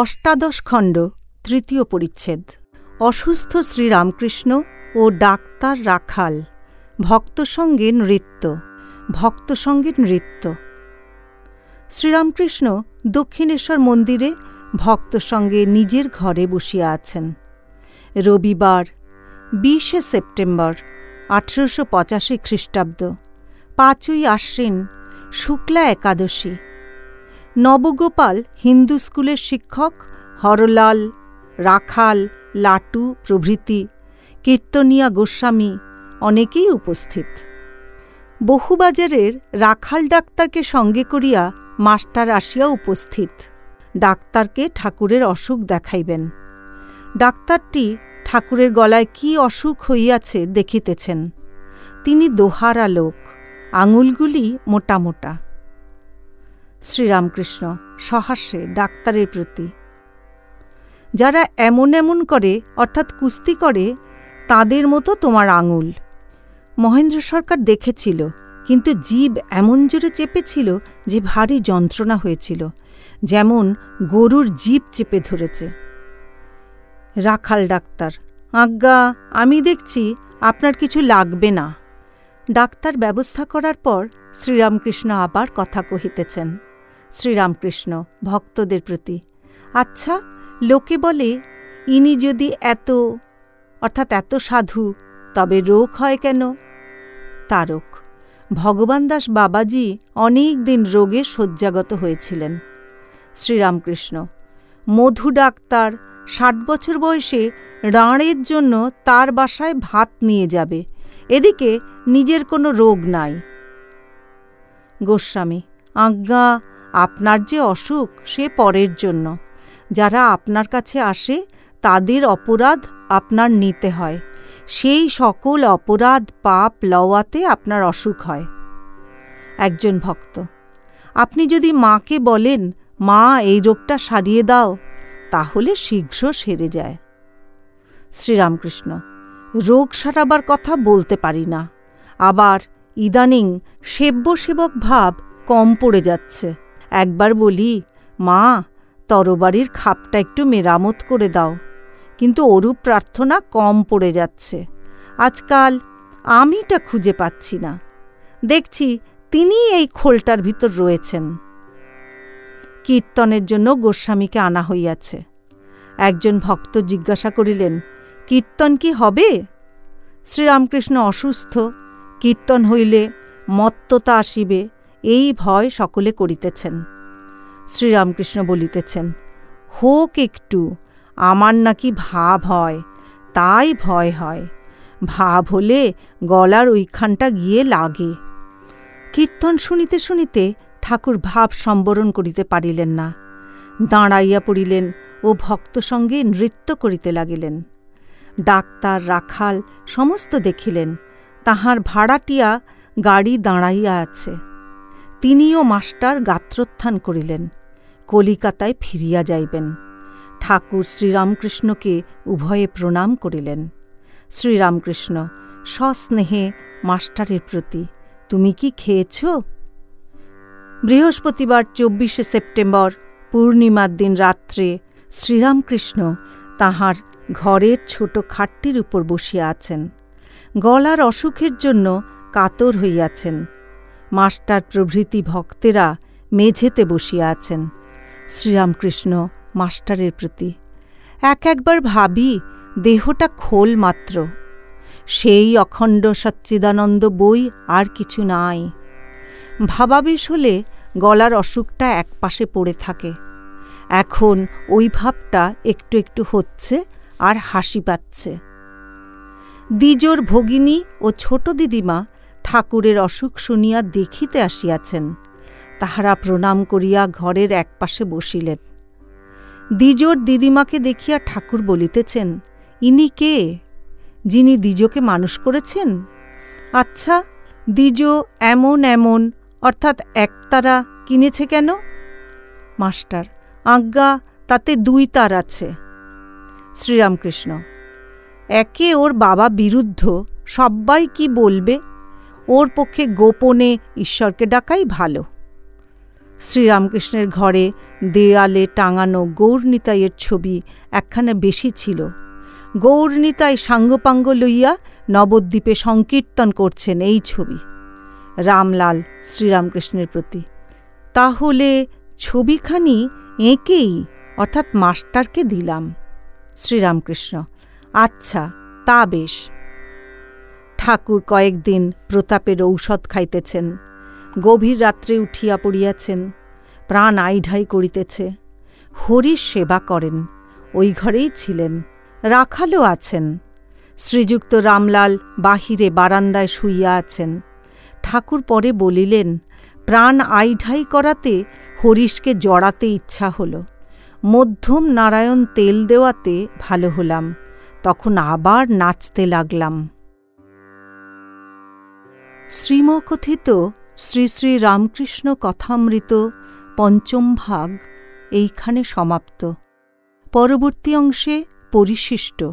অষ্টাদশ খণ্ড, তৃতীয় পরিচ্ছেদ। অসুস্থ শ্রীরামকৃষ্ণ ও ডাক্তার রাখাল, ভক্ত সঙ্গে নৃত্য, ভক্ত সঙ্গে নৃত্য। শ্রীরামকৃষ্ণ দক্ষিণেশ্বর মন্দিরে ভক্ত সঙ্গে নিজের ঘরে বসিয়া আছেন। রবিবার, বিশে সেপ্টেম্বর, আঠেরোশো পঁচাশি খ্রিস্টাব্দ, পাঁচই আশ্বিন, শুক্লা একাদশী। নবগোপাল হিন্দু স্কুলের শিক্ষক, হরলাল, রাখাল, লাটু, প্রভৃতি, কীর্তনিয়া গোস্বামী অনেকেই উপস্থিত। বহুবাজারের রাখাল ডাক্তারকে সঙ্গে করিয়া মাস্টার আসিয়া উপস্থিত। ডাক্তারকে ঠাকুরের অসুখ দেখাইবেন। ডাক্তারটি ঠাকুরের গলায় কি অসুখ হইয়াছে দেখিতেছেন। তিনি দোহারা লোক, আঙুলগুলি মোটা মোটা। শ্রীরামকৃষ্ণ সহাস্যে ডাক্তারের প্রতি। যারা এমন এমন করে, অর্থাৎ কুস্তি করে, তাদের মতো তোমার আঙুল। মহেন্দ্র সরকার দেখেছিল, কিন্তু জীব এমন জোরে চেপেছিল যে ভারী যন্ত্রণা হয়েছিল, যেমন গরুর জীব চেপে ধরেছে। রাখাল ডাক্তার, আজ্ঞা, আমি দেখছি আপনার কিছু লাগবে না। ডাক্তার ব্যবস্থা করার পর শ্রীরামকৃষ্ণ আবার কথা কহিতেছেন শ্রীরামকৃষ্ণ ভক্তদের প্রতি। আচ্ছা লোকে বলে, ইনি যদি এত, অর্থাৎ এত সাধু, তবে রোগ হয় কেন? তারক, ভগবান দাস বাবাজি অনেক দিন রোগে শয্যাগত হয়েছিলেন। শ্রীরামকৃষ্ণ, মধু ডাক্তার, ষাট বছর বয়সে রাঁড়ের জন্য তার বাসায় ভাত নিয়ে যাবে। এদিকে নিজের কোনো রোগ নাই। গোস্বামী, আজ্ঞা আপনার যে অসুখ, সে পরের জন্য। যারা আপনার কাছে আসে, তাদের অপরাধ আপনার নিতে হয়। সেই সকল অপরাধ পাপ লওয়াতে আপনার অসুখ হয়। একজন ভক্ত, আপনি যদি মাকে বলেন, মা, এই রোগটা সারিয়ে দাও, তাহলে শীঘ্র সেরে যায়। শ্রীরামকৃষ্ণ, রোগ সারাবার কথা বলতে পারি না। আবার ইদানিং সেব্য সেবক ভাব কম পড়ে যাচ্ছে। একবার বলি, মা, তরবারির খাপটা একটু মেরামত করে দাও। কিন্তু অরূপ প্রার্থনা কম পড়ে যাচ্ছে। আজকাল আমিটা খুঁজে পাচ্ছি না। দেখছি তিনি এই খোলটার ভিতর রয়েছেন। কীর্তনের জন্য গোস্বামীকে আনা হইয়াছে। একজন ভক্ত জিজ্ঞাসা করিলেন, কীর্তন কি হবে? শ্রীরামকৃষ্ণ অসুস্থ। কীর্তন হইলে মত্ততা আসিবে। এই ভয় সকলে করিতেছেন। শ্রীরামকৃষ্ণ বলিতেছেন, হোক একটু, আমার নাকি ভাব হয়, তাই ভয় হয়। ভাব হলে গলার ওইখানটা গিয়ে লাগে। কীর্তন শুনিতে শুনিতে ঠাকুর ভাব সম্বরণ করিতে পারিলেন না। দাঁড়াইয়া পড়িলেন ও ভক্ত সঙ্গে নৃত্য করিতে লাগিলেন। ডাক্তার, রাখাল সমস্ত দেখিলেন, তাহার ভাড়াটিয়া গাড়ি দাঁড়াইয়া আছে। তিনিও মাস্টার গাত্রোত্থান করিলেন, কলিকাতায় ফিরিয়া যাইবেন। ঠাকুর শ্রীরামকৃষ্ণকে উভয়ে প্রণাম করিলেন। শ্রীরামকৃষ্ণ, সস্নেহে মাস্টারের প্রতি, তুমি কি খেয়েছ? বৃহস্পতিবার চব্বিশে সেপ্টেম্বর, পূর্ণিমার দিন রাত্রে শ্রীরামকৃষ্ণ তাহার ঘরের ছোট খাটটির উপর বসিয়া আছেন। গলার অসুখের জন্য কাতর হইয়াছেন। মাস্টার প্রভৃতি ভক্তেরা মেঝেতে বসিয়া আছেন। শ্রীরামকৃষ্ণ মাস্টারের প্রতি। এক একবার ভাবি, দেহটা খোল মাত্র। সেই অখণ্ড সচ্চিদানন্দ বই আর কিছু নাই। ভাবাবেশ হলে গলার অসুখটা একপাশে পড়ে থাকে। এখন ওই ভাবটা একটু একটু হচ্ছে আর হাসি পাচ্ছে। দ্বিজোর ভগিনী ও ছোট দিদিমা ঠাকুরের অসুখ শুনিয়া দেখিতে আসিয়াছেন। তাহারা প্রণাম করিয়া ঘরের একপাশে বসিলেন। দ্বিজোর দিদিমাকে দেখিয়া ঠাকুর বলিতেছেন, ইনি কে? যিনি দ্বিজকে মানুষ করেছেন? আচ্ছা দ্বিজ এমন এমন, অর্থাৎ একতারা কিনেছে কেন? মাস্টার, আজ্ঞা, তাতে দুই তার আছে। শ্রীরামকৃষ্ণ, একে ওর বাবা বিরুদ্ধ, সব্বাই কি বলবে? ওর পক্ষে গোপনে ঈশ্বরকে ডাকাই ভালো। শ্রীরামকৃষ্ণের ঘরে দেয়ালে টাঙানো গৌরনিতাইয়ের ছবি একখানা বেশি ছিল। গৌরনিতাই সাঙ্গপাঙ্গ লইয়া নবদ্বীপে সংকীর্তন করছেন এই ছবি। রামলাল শ্রীরামকৃষ্ণের প্রতি। তাহলে ছবিখানি এঁকেই, অর্থাৎ মাস্টারকে দিলাম। শ্রীরামকৃষ্ণ আচ্ছা তা বেশ। ঠাকুর কয়েকদিন প্রতাপের ঔষধ খাইতেছেন। গভীর রাত্রে উঠিয়া পড়িয়াছেন, প্রাণ আইঢাই করিতেছে। হরির সেবা করেন, ওই ঘরেই ছিলেন। রাখালও আছেন। শ্রীযুক্ত রামলাল বাহিরে বারান্দায় শুইয়া আছেন। ঠাকুর পরে বলিলেন, প্রাণ আইঢাই করাতে হরিশকে জড়াতে ইচ্ছা হল। মধ্যম নারায়ণ তেল দেওয়াতে ভালো হলাম। তখন আবার নাচতে লাগলাম। শ্রীমকথিত শ্রী শ্রী রামকৃষ্ণ কথামৃত পঞ্চম ভাগ এইখানে সমাপ্ত। পরবর্তী অংশে পরিশিষ্ট।